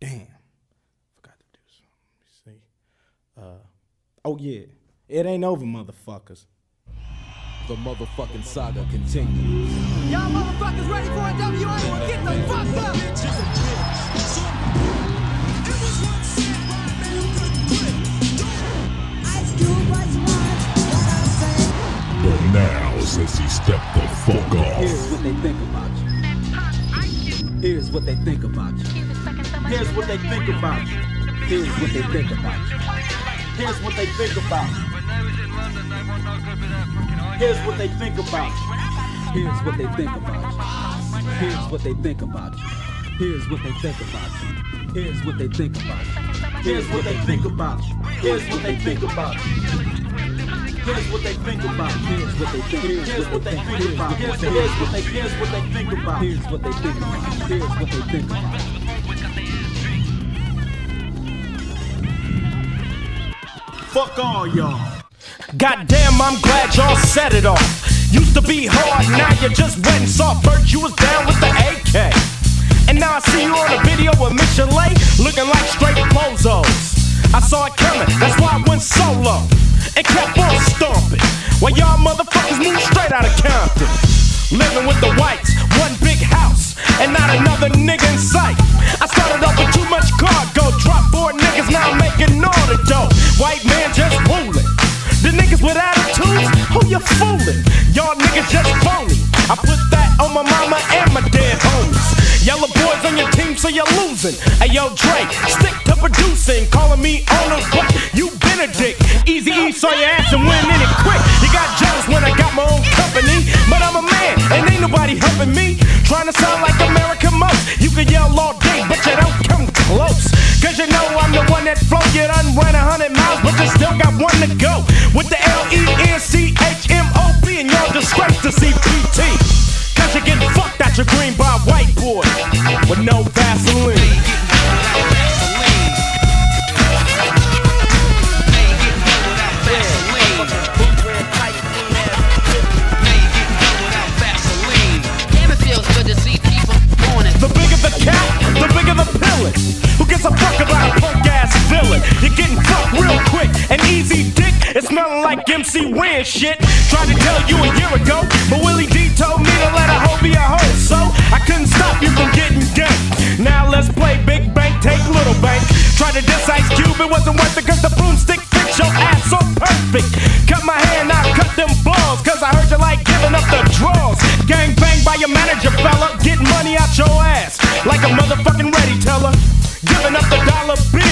Damn. Forgot to do something. Let me see. Uh, oh, yeah. It ain't over, motherfuckers. The motherfucking saga continues. Y'all motherfuckers ready for a WA? Get the fuck up! But now, since he stepped the fuck off. Here's what they think about you. Here's what they think about you. Here's what they think about you. Here's what they think about you. Here's what they think about you. Here's what they think about you. Here's what they think about you. Here's what they think about you. Here's what they think about you. Here's what they think about you. Here's what they think about you. Here's what they think about you. Here's what they think about. Here's what they think. About. Here's what they think about. Here's what they here's what they think about. Here's what they think about. Here's what they think about. Fuck all y'all. Goddamn, I'm glad y'all set it off. Used to be hard, now you're just wet and soft. First you was down with the AK. And now I see you on a video with Michel'le, looking like straight bozos. I saw it coming, that's why I went solo. And kept on stomping. While y'all motherfuckers moved straight out of Compton. Living with the whites, one big house, and not another nigga in sight. I started off with too much cargo, dropped four niggas, now I'm making all you fooling? Y'all niggas just phony. I put that on my mama and my dead homies. Yella Boys on your team, so you're losing. Hey yo, Dre, stick to producing. Calling me on owner, but you Benedict. Easy E saw your ass and went in it quick. You got jealous when I got my own company. But I'm a man, and ain't nobody helping me. Trying to sound like American most. You can yell all day, but you don't come close. Cause you know I'm the one that flow. You done ran a hundred miles, but you still got one to go. With the L E N C H like MC Ren shit. Tried to tell you a year ago, but Willie D told me to let a hoe be a hoe. So I couldn't stop you from getting gay. Now let's play Big Bank, take Little Bank. Try to diss Ice Cube, it wasn't worth it cause the broomstick fits your ass so perfect. Cut my hand, now cut them balls, cause I heard you like giving up the draws. Gang bang by your manager, fella. Get money out your ass like a motherfucking ready teller. Giving up the dollar bills.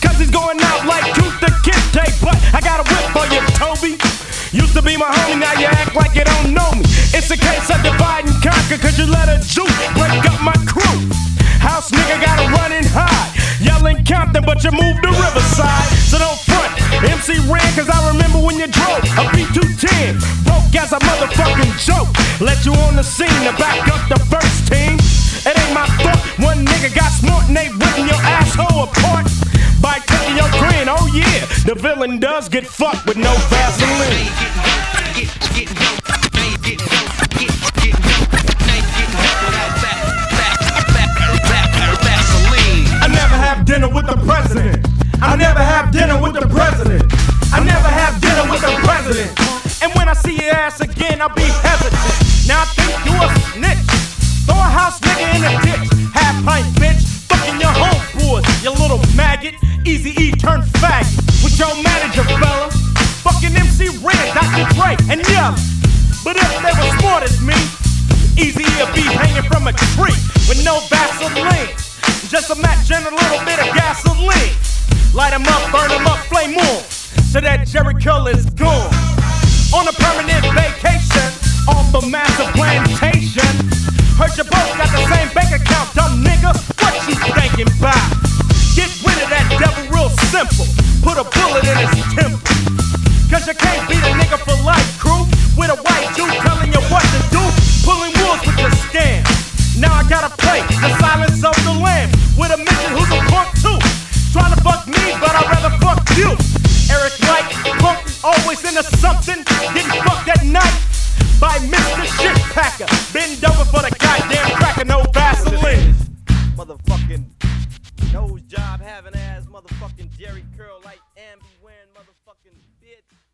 Cause he's going out like tooth to tape. But I got a whip for you, Toby. Used to be my homie, now you act like you don't know me. It's a case of divide and conquer, cause you let a Jew break up my crew. House nigga got a run high. Yelling Compton, but you moved to Riverside. So don't front. MC Ren, cause I remember when you drove a B210. Broke as a motherfucking joke. Let you on the scene to back up the first villain does get fucked with no Vaseline. I never have dinner with the president. I never have dinner with the president. I never have dinner with the president. And when I see your ass again, I'll be hesitant. Now I think you a snitch. Throw a house nigga in a ditch. Half pint bitch. Fucking your homeboys, you little maggot. Easy E turn faggot. With your manager, fella. Fucking MC Ren, Dr. Dre, and yeah. But if they were smart as me, Easy E be hanging from a tree with no Vaseline. Just and a little bit of gasoline. Light 'em up, burn 'em up, flame on. So that Jericho is gone. On a permanent vacation, off a massive plantation. Heard you both got the same bank account, dumb nigga. A bullet in his temple. Cause you can't beat a nigga for life, crew. With a white dude telling you what to do. Pulling wolves with your scam. Now I gotta play the silence of the lamb. With a mission who's a punk too. Trying to fuck me, but I'd rather fuck you. Eric Wright, punk, always into something. Getting fucked at night by Mr. Shit Packer. Been bend over for the goddamn crack and no Vaseline. Motherfucking Nose job having ass motherfucking Jheri curl like Ambi wearing motherfucking bitch.